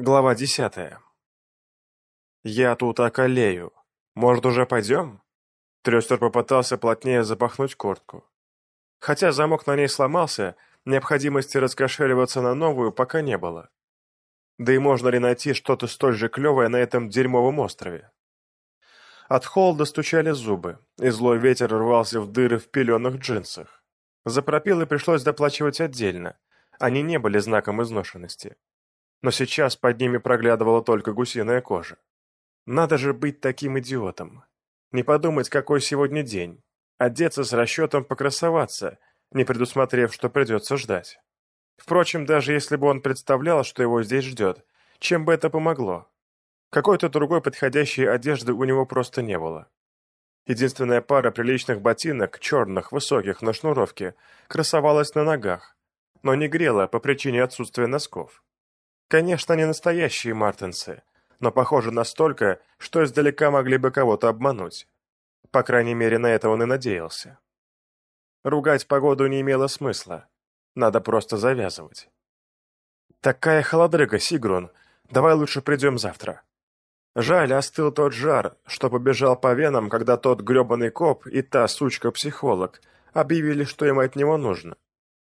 Глава десятая. «Я тут околею. Может, уже пойдем?» Трестер попытался плотнее запахнуть куртку. Хотя замок на ней сломался, необходимости раскошеливаться на новую пока не было. Да и можно ли найти что-то столь же клевое на этом дерьмовом острове? От холода стучали зубы, и злой ветер рвался в дыры в пеленых джинсах. За пропилы пришлось доплачивать отдельно, они не были знаком изношенности но сейчас под ними проглядывала только гусиная кожа. Надо же быть таким идиотом. Не подумать, какой сегодня день. Одеться с расчетом покрасоваться, не предусмотрев, что придется ждать. Впрочем, даже если бы он представлял, что его здесь ждет, чем бы это помогло? Какой-то другой подходящей одежды у него просто не было. Единственная пара приличных ботинок, черных, высоких, на шнуровке, красовалась на ногах, но не грела по причине отсутствия носков. Конечно, не настоящие мартинсы, но похоже настолько, что издалека могли бы кого-то обмануть. По крайней мере, на это он и надеялся. Ругать погоду не имело смысла. Надо просто завязывать. «Такая холодрыга, Сигрун. Давай лучше придем завтра». Жаль, остыл тот жар, что побежал по венам, когда тот гребаный коп и та сучка-психолог объявили, что им от него нужно.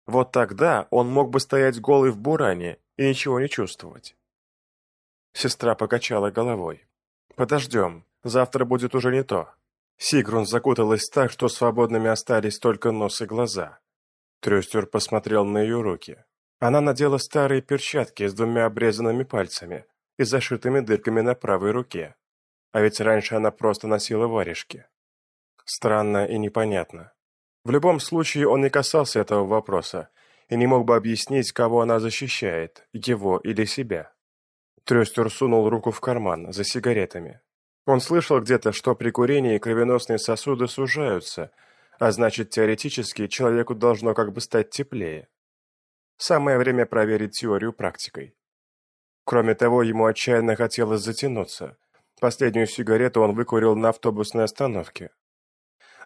Вот тогда он мог бы стоять голый в буране и ничего не чувствовать. Сестра покачала головой. «Подождем, завтра будет уже не то». Сигрун закуталась так, что свободными остались только нос и глаза. Трюстер посмотрел на ее руки. Она надела старые перчатки с двумя обрезанными пальцами и зашитыми дырками на правой руке. А ведь раньше она просто носила варежки. Странно и непонятно. В любом случае он не касался этого вопроса, и не мог бы объяснить, кого она защищает, его или себя. Трестер сунул руку в карман за сигаретами. Он слышал где-то, что при курении кровеносные сосуды сужаются, а значит, теоретически человеку должно как бы стать теплее. Самое время проверить теорию практикой. Кроме того, ему отчаянно хотелось затянуться. Последнюю сигарету он выкурил на автобусной остановке.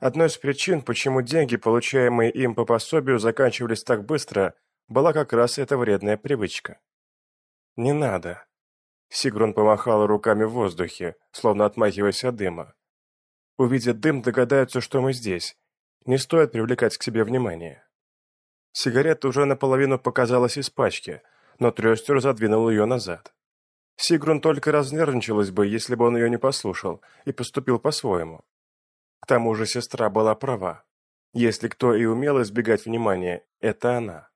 Одной из причин, почему деньги, получаемые им по пособию, заканчивались так быстро, была как раз эта вредная привычка. «Не надо». Сигрун помахала руками в воздухе, словно отмахиваясь от дыма. Увидят дым, догадаются, что мы здесь. Не стоит привлекать к себе внимание. Сигарета уже наполовину показалась из пачки, но Трестер задвинул ее назад. Сигрун только разнервничалась бы, если бы он ее не послушал и поступил по-своему. К тому же сестра была права. Если кто и умел избегать внимания, это она.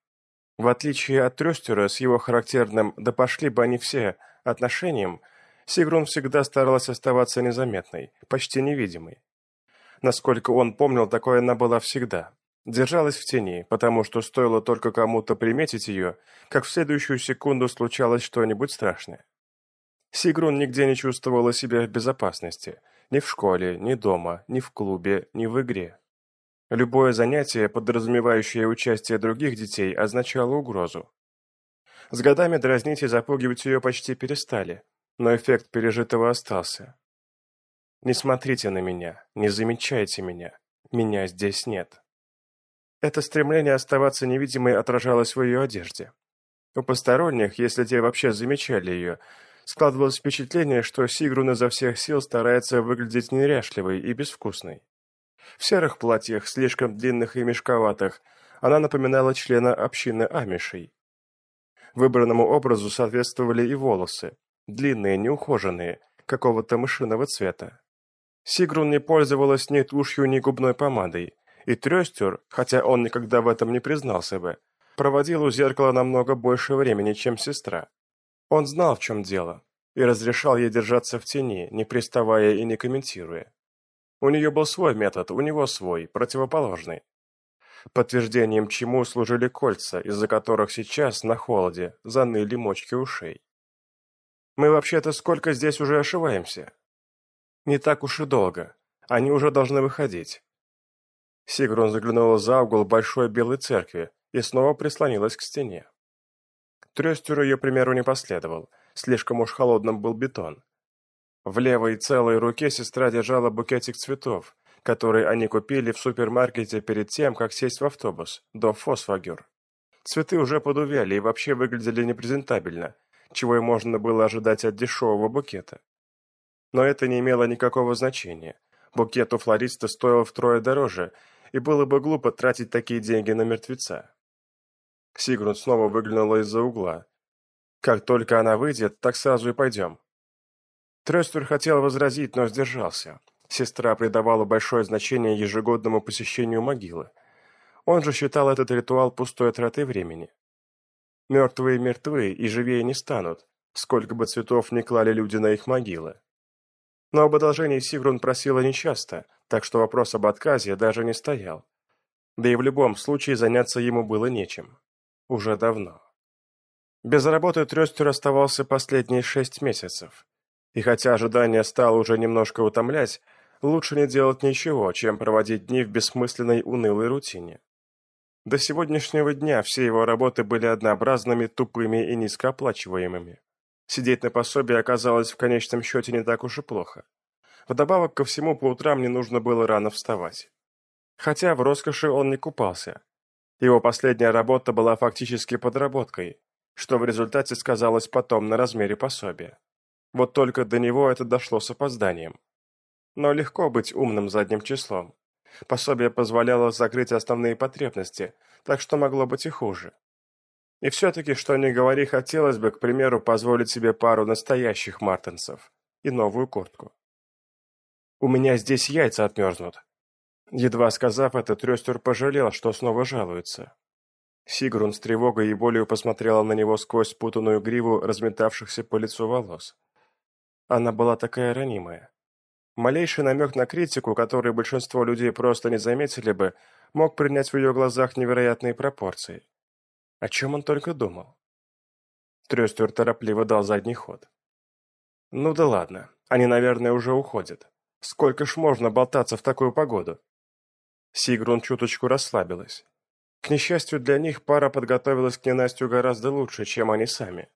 В отличие от Трёстера с его характерным «да пошли бы они все» отношением, Сигрун всегда старалась оставаться незаметной, почти невидимой. Насколько он помнил, такое она была всегда. Держалась в тени, потому что стоило только кому-то приметить ее, как в следующую секунду случалось что-нибудь страшное. Сигрун нигде не чувствовала себя в безопасности – ни в школе, ни дома, ни в клубе, ни в игре. Любое занятие, подразумевающее участие других детей, означало угрозу. С годами дразнить и запугивать ее почти перестали, но эффект пережитого остался. «Не смотрите на меня, не замечайте меня, меня здесь нет». Это стремление оставаться невидимой отражалось в ее одежде. У посторонних, если те вообще замечали ее, Складывалось впечатление, что Сигрун изо всех сил старается выглядеть неряшливой и безвкусной. В серых платьях, слишком длинных и мешковатых, она напоминала члена общины амишей. Выбранному образу соответствовали и волосы, длинные, неухоженные, какого-то мышиного цвета. Сигрун не пользовалась ни тушью, ни губной помадой, и Трестер, хотя он никогда в этом не признался бы, проводил у зеркала намного больше времени, чем сестра. Он знал, в чем дело, и разрешал ей держаться в тени, не приставая и не комментируя. У нее был свой метод, у него свой, противоположный. Подтверждением чему служили кольца, из-за которых сейчас, на холоде, заныли мочки ушей. «Мы вообще-то сколько здесь уже ошиваемся?» «Не так уж и долго. Они уже должны выходить». Сигрун заглянула за угол большой белой церкви и снова прислонилась к стене. Трестер ее примеру не последовал, слишком уж холодным был бетон. В левой целой руке сестра держала букетик цветов, который они купили в супермаркете перед тем, как сесть в автобус, до Фосфагюр. Цветы уже подувяли и вообще выглядели непрезентабельно, чего и можно было ожидать от дешевого букета. Но это не имело никакого значения. Букет у флориста стоил втрое дороже, и было бы глупо тратить такие деньги на мертвеца. Сигрун снова выглянула из-за угла. «Как только она выйдет, так сразу и пойдем». Трестер хотел возразить, но сдержался. Сестра придавала большое значение ежегодному посещению могилы. Он же считал этот ритуал пустой тратой времени. Мертвые мертвы и живее не станут, сколько бы цветов ни клали люди на их могилы. Но об одолжении Сигрун просила нечасто, так что вопрос об отказе даже не стоял. Да и в любом случае заняться ему было нечем. Уже давно. Без работы Трестер оставался последние шесть месяцев. И хотя ожидание стало уже немножко утомлять, лучше не делать ничего, чем проводить дни в бессмысленной унылой рутине. До сегодняшнего дня все его работы были однообразными, тупыми и низкооплачиваемыми. Сидеть на пособии оказалось в конечном счете не так уж и плохо. Вдобавок ко всему, по утрам не нужно было рано вставать. Хотя в роскоши он не купался. Его последняя работа была фактически подработкой, что в результате сказалось потом на размере пособия. Вот только до него это дошло с опозданием. Но легко быть умным задним числом. Пособие позволяло закрыть основные потребности, так что могло быть и хуже. И все-таки, что ни говори, хотелось бы, к примеру, позволить себе пару настоящих мартенсов и новую куртку. «У меня здесь яйца отмерзнут». Едва сказав это, Трестер пожалел, что снова жалуется. Сигрун с тревогой и болью посмотрела на него сквозь спутанную гриву разметавшихся по лицу волос. Она была такая ранимая. Малейший намек на критику, который большинство людей просто не заметили бы, мог принять в ее глазах невероятные пропорции. О чем он только думал? Трестер торопливо дал задний ход. Ну да ладно, они, наверное, уже уходят. Сколько ж можно болтаться в такую погоду? Сигрун чуточку расслабилась. К несчастью для них, пара подготовилась к ненастью гораздо лучше, чем они сами.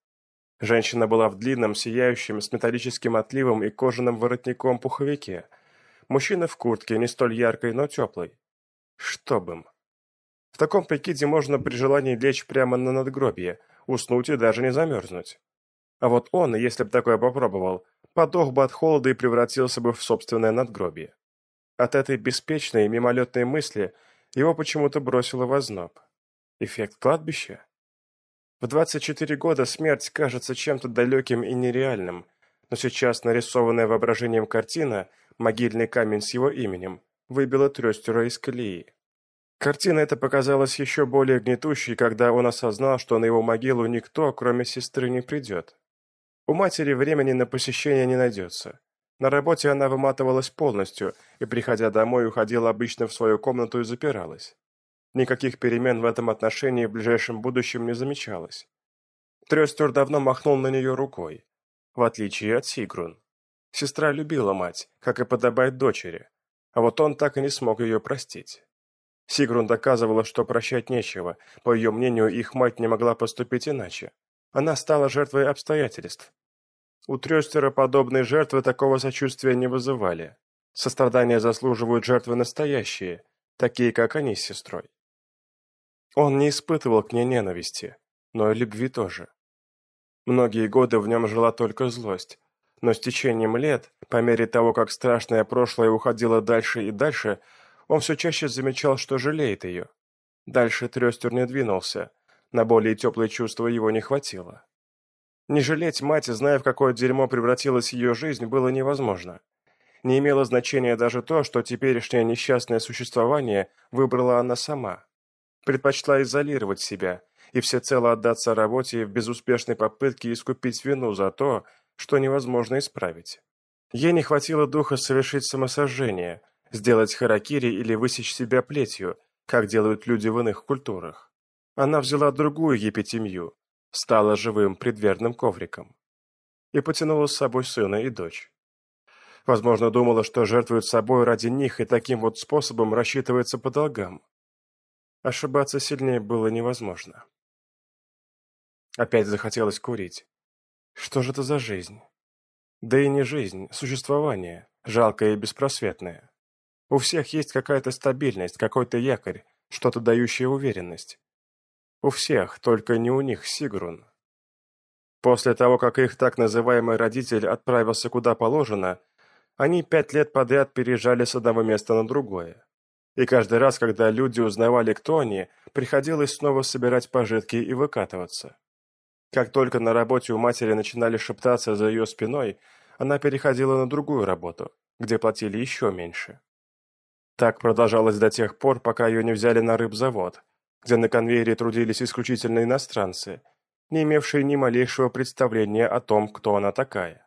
Женщина была в длинном, сияющем, с металлическим отливом и кожаным воротником пуховике. Мужчина в куртке, не столь яркой, но теплой. Чтоб им. В таком прикиде можно при желании лечь прямо на надгробие, уснуть и даже не замерзнуть. А вот он, если бы такое попробовал, подох бы от холода и превратился бы в собственное надгробие. От этой беспечной, мимолетной мысли его почему-то бросило в озноб. Эффект кладбища? В 24 года смерть кажется чем-то далеким и нереальным, но сейчас нарисованная воображением картина, могильный камень с его именем, выбила Трестера из колеи. Картина эта показалась еще более гнетущей, когда он осознал, что на его могилу никто, кроме сестры, не придет. У матери времени на посещение не найдется. На работе она выматывалась полностью и, приходя домой, уходила обычно в свою комнату и запиралась. Никаких перемен в этом отношении в ближайшем будущем не замечалось. Трестер давно махнул на нее рукой, в отличие от Сигрун. Сестра любила мать, как и подобает дочери, а вот он так и не смог ее простить. Сигрун доказывала, что прощать нечего. По ее мнению, их мать не могла поступить иначе. Она стала жертвой обстоятельств. У Трёстера подобные жертвы такого сочувствия не вызывали. Сострадания заслуживают жертвы настоящие, такие, как они с сестрой. Он не испытывал к ней ненависти, но и любви тоже. Многие годы в нем жила только злость, но с течением лет, по мере того, как страшное прошлое уходило дальше и дальше, он все чаще замечал, что жалеет ее. Дальше Трестер не двинулся, на более теплые чувства его не хватило. Не жалеть мать, зная, в какое дерьмо превратилась ее жизнь, было невозможно. Не имело значения даже то, что теперешнее несчастное существование выбрала она сама. Предпочла изолировать себя и всецело отдаться работе в безуспешной попытке искупить вину за то, что невозможно исправить. Ей не хватило духа совершить самосожжение, сделать харакири или высечь себя плетью, как делают люди в иных культурах. Она взяла другую епитемью, стала живым предверным ковриком и потянула с собой сына и дочь. Возможно, думала, что жертвует собой ради них и таким вот способом рассчитывается по долгам. Ошибаться сильнее было невозможно. Опять захотелось курить. Что же это за жизнь? Да и не жизнь, существование, жалкое и беспросветное. У всех есть какая-то стабильность, какой-то якорь, что-то дающее уверенность. У всех, только не у них Сигрун. После того, как их так называемый родитель отправился куда положено, они пять лет подряд переезжали с одного места на другое. И каждый раз, когда люди узнавали, кто они, приходилось снова собирать пожитки и выкатываться. Как только на работе у матери начинали шептаться за ее спиной, она переходила на другую работу, где платили еще меньше. Так продолжалось до тех пор, пока ее не взяли на рыбзавод, где на конвейере трудились исключительно иностранцы, не имевшие ни малейшего представления о том, кто она такая.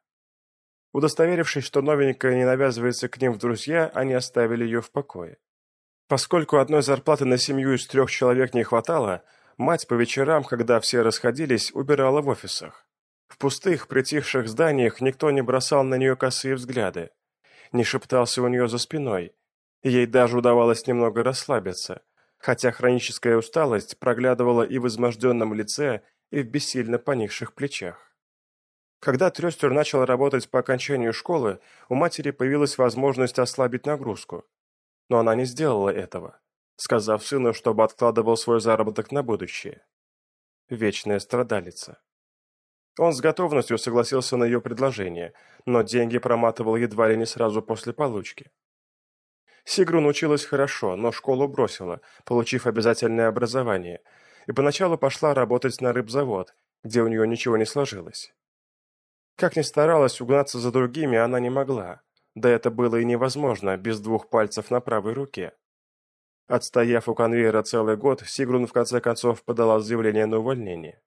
Удостоверившись, что новенькая не навязывается к ним в друзья, они оставили ее в покое. Поскольку одной зарплаты на семью из трех человек не хватало, мать по вечерам, когда все расходились, убирала в офисах. В пустых, притихших зданиях никто не бросал на нее косые взгляды, не шептался у нее за спиной, ей даже удавалось немного расслабиться, хотя хроническая усталость проглядывала и в изможденном лице, и в бессильно поникших плечах. Когда Трестер начал работать по окончанию школы, у матери появилась возможность ослабить нагрузку, но она не сделала этого, сказав сыну, чтобы откладывал свой заработок на будущее. Вечная страдалица. Он с готовностью согласился на ее предложение, но деньги проматывал едва ли не сразу после получки. Сигрун училась хорошо, но школу бросила, получив обязательное образование, и поначалу пошла работать на рыбзавод, где у нее ничего не сложилось. Как ни старалась угнаться за другими, она не могла, да это было и невозможно без двух пальцев на правой руке. Отстояв у конвейера целый год, Сигрун в конце концов подала заявление на увольнение.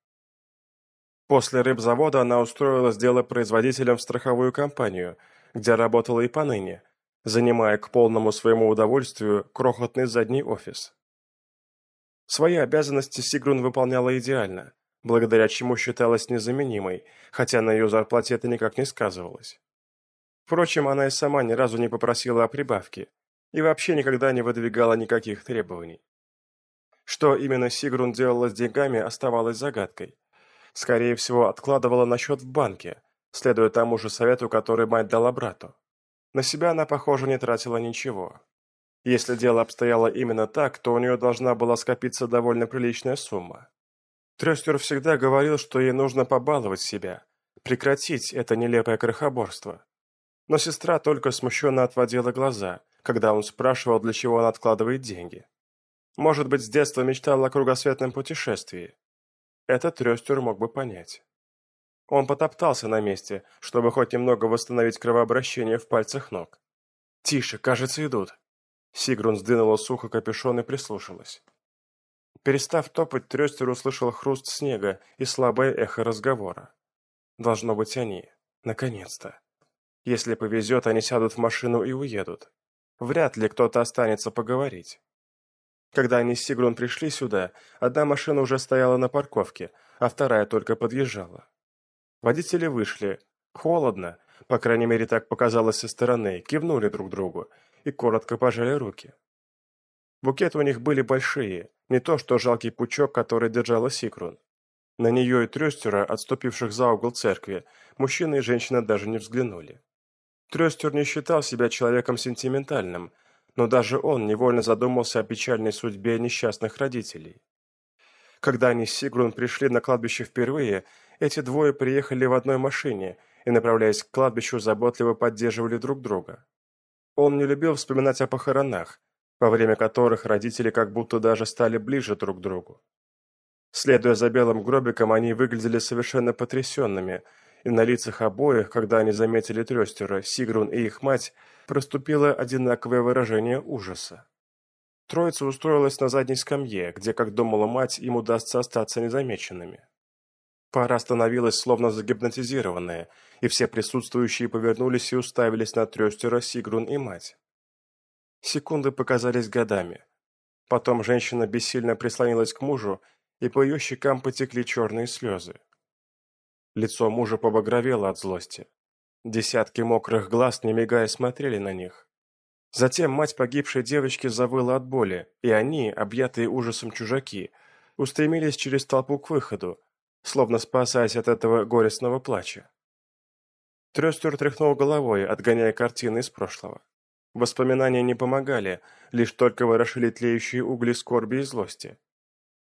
После рыбзавода она устроилась делопроизводителем в страховую компанию, где работала и поныне, занимая к полному своему удовольствию крохотный задний офис. Свои обязанности Сигрун выполняла идеально, благодаря чему считалась незаменимой, хотя на ее зарплате это никак не сказывалось. Впрочем, она и сама ни разу не попросила о прибавке и вообще никогда не выдвигала никаких требований. Что именно Сигрун делала с деньгами, оставалось загадкой. Скорее всего, откладывала на счет в банке, следуя тому же совету, который мать дала брату. На себя она, похоже, не тратила ничего. Если дело обстояло именно так, то у нее должна была скопиться довольно приличная сумма. Трестер всегда говорил, что ей нужно побаловать себя, прекратить это нелепое крохоборство. Но сестра только смущенно отводила глаза, когда он спрашивал, для чего она откладывает деньги. Может быть, с детства мечтала о кругосветном путешествии. Этот Трестер мог бы понять. Он потоптался на месте, чтобы хоть немного восстановить кровообращение в пальцах ног. «Тише, кажется, идут». Сигрун сдвинула сухо капюшон и прислушалась. Перестав топать, Трестер услышал хруст снега и слабое эхо разговора. Должно быть они. Наконец-то. Если повезет, они сядут в машину и уедут. Вряд ли кто-то останется поговорить. Когда они с Сигрун пришли сюда, одна машина уже стояла на парковке, а вторая только подъезжала. Водители вышли. Холодно, по крайней мере так показалось со стороны, кивнули друг другу и коротко пожали руки. Букеты у них были большие, не то что жалкий пучок, который держала Сигрун. На нее и Трестера, отступивших за угол церкви, мужчина и женщина даже не взглянули. Трестер не считал себя человеком сентиментальным, но даже он невольно задумался о печальной судьбе несчастных родителей. Когда они с Сигрун пришли на кладбище впервые, эти двое приехали в одной машине и, направляясь к кладбищу, заботливо поддерживали друг друга. Он не любил вспоминать о похоронах, во время которых родители как будто даже стали ближе друг к другу. Следуя за белым гробиком, они выглядели совершенно потрясенными – и на лицах обоих, когда они заметили Трестера, Сигрун и их мать, проступило одинаковое выражение ужаса. Троица устроилась на задней скамье, где, как думала мать, им удастся остаться незамеченными. Пара становилась словно загипнотизированная, и все присутствующие повернулись и уставились на Трестера, Сигрун и мать. Секунды показались годами. Потом женщина бессильно прислонилась к мужу, и по ее щекам потекли черные слезы. Лицо мужа побагровело от злости. Десятки мокрых глаз, не мигая, смотрели на них. Затем мать погибшей девочки завыла от боли, и они, объятые ужасом чужаки, устремились через толпу к выходу, словно спасаясь от этого горестного плача. Трестер тряхнул головой, отгоняя картины из прошлого. Воспоминания не помогали, лишь только ворошили тлеющие угли скорби и злости.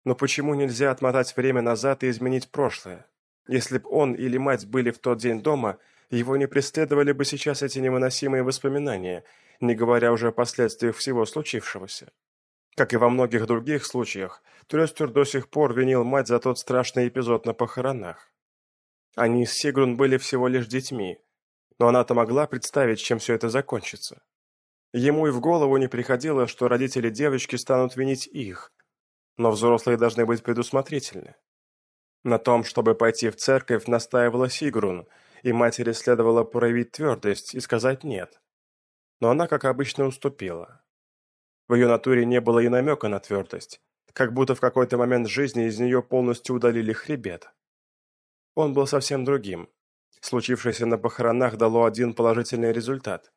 Но почему нельзя отмотать время назад и изменить прошлое? Если б он или мать были в тот день дома, его не преследовали бы сейчас эти невыносимые воспоминания, не говоря уже о последствиях всего случившегося. Как и во многих других случаях, Трестер до сих пор винил мать за тот страшный эпизод на похоронах. Они с Сигрун были всего лишь детьми, но она-то могла представить, чем все это закончится. Ему и в голову не приходило, что родители девочки станут винить их, но взрослые должны быть предусмотрительны. На том, чтобы пойти в церковь, настаивала Сигрун, и матери следовало проявить твердость и сказать «нет». Но она, как обычно, уступила. В ее натуре не было и намека на твердость, как будто в какой-то момент жизни из нее полностью удалили хребет. Он был совсем другим. Случившееся на похоронах дало один положительный результат.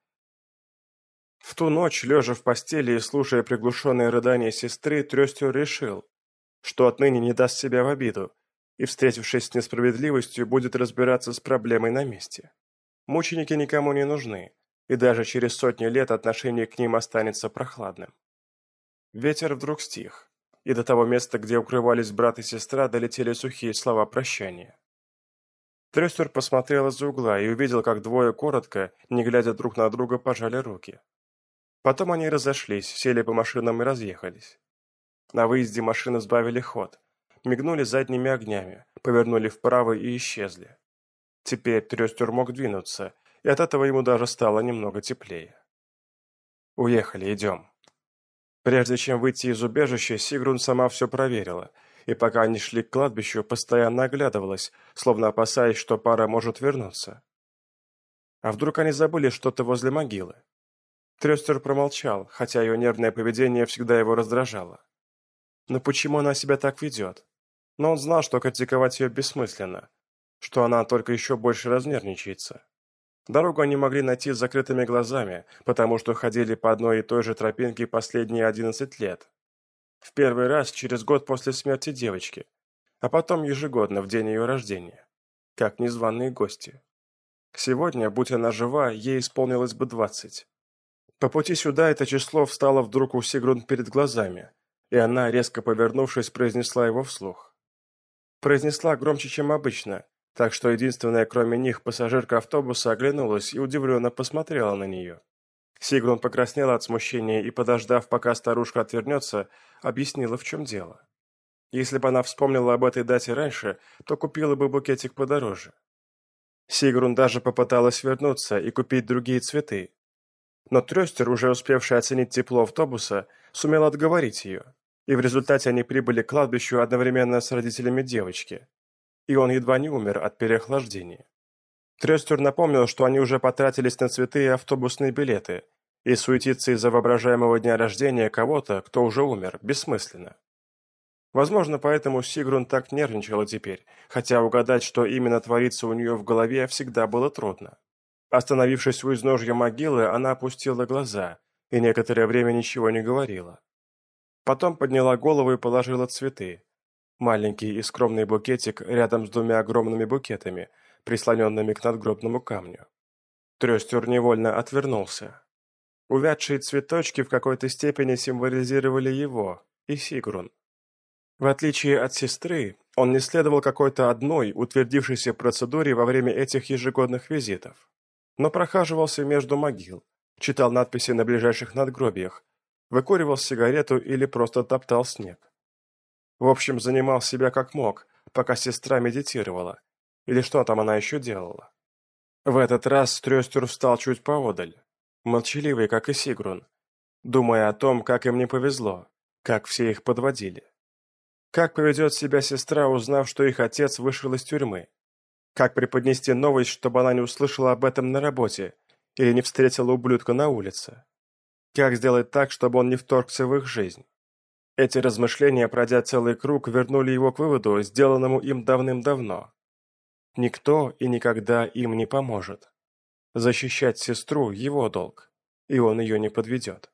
В ту ночь, лежа в постели и слушая приглушенные рыдания сестры, Трестер решил, что отныне не даст себя в обиду, и, встретившись с несправедливостью, будет разбираться с проблемой на месте. Мученики никому не нужны, и даже через сотни лет отношение к ним останется прохладным. Ветер вдруг стих, и до того места, где укрывались брат и сестра, долетели сухие слова прощания. Трестер посмотрел из-за угла и увидел, как двое коротко, не глядя друг на друга, пожали руки. Потом они разошлись, сели по машинам и разъехались. На выезде машины сбавили ход, мигнули задними огнями, повернули вправо и исчезли. Теперь Трестер мог двинуться, и от этого ему даже стало немного теплее. «Уехали, идем». Прежде чем выйти из убежища, Сигрун сама все проверила, и пока они шли к кладбищу, постоянно оглядывалась, словно опасаясь, что пара может вернуться. А вдруг они забыли что-то возле могилы? Трестер промолчал, хотя ее нервное поведение всегда его раздражало. Но почему она себя так ведет? Но он знал, что критиковать ее бессмысленно, что она только еще больше разнервничается. Дорогу они могли найти с закрытыми глазами, потому что ходили по одной и той же тропинке последние одиннадцать лет. В первый раз через год после смерти девочки, а потом ежегодно в день ее рождения, как незваные гости. Сегодня, будь она жива, ей исполнилось бы двадцать. По пути сюда это число встало вдруг у Сигрун перед глазами, и она, резко повернувшись, произнесла его вслух. Произнесла громче, чем обычно, так что единственная, кроме них, пассажирка автобуса оглянулась и удивленно посмотрела на нее. Сигрун покраснела от смущения и, подождав, пока старушка отвернется, объяснила, в чем дело. Если бы она вспомнила об этой дате раньше, то купила бы букетик подороже. Сигрун даже попыталась вернуться и купить другие цветы. Но Трестер, уже успевший оценить тепло автобуса, сумел отговорить ее, и в результате они прибыли к кладбищу одновременно с родителями девочки и он едва не умер от переохлаждения. Трестер напомнил, что они уже потратились на цветы и автобусные билеты, и суетиться из-за воображаемого дня рождения кого-то, кто уже умер, бессмысленно. Возможно, поэтому Сигрун так нервничала теперь, хотя угадать, что именно творится у нее в голове, всегда было трудно. Остановившись у изножья могилы, она опустила глаза и некоторое время ничего не говорила. Потом подняла голову и положила цветы, Маленький и скромный букетик рядом с двумя огромными букетами, прислоненными к надгробному камню. Трестер невольно отвернулся. Увядшие цветочки в какой-то степени символизировали его и Сигрун. В отличие от сестры, он не следовал какой-то одной утвердившейся процедуре во время этих ежегодных визитов, но прохаживался между могил, читал надписи на ближайших надгробиях, выкуривал сигарету или просто топтал снег. В общем, занимал себя как мог, пока сестра медитировала. Или что там она еще делала. В этот раз Трестер встал чуть поодаль, молчаливый, как и Сигрун, думая о том, как им не повезло, как все их подводили. Как поведет себя сестра, узнав, что их отец вышел из тюрьмы? Как преподнести новость, чтобы она не услышала об этом на работе или не встретила ублюдка на улице? Как сделать так, чтобы он не вторгся в их жизнь? Эти размышления, пройдя целый круг, вернули его к выводу, сделанному им давным-давно. Никто и никогда им не поможет. Защищать сестру – его долг, и он ее не подведет.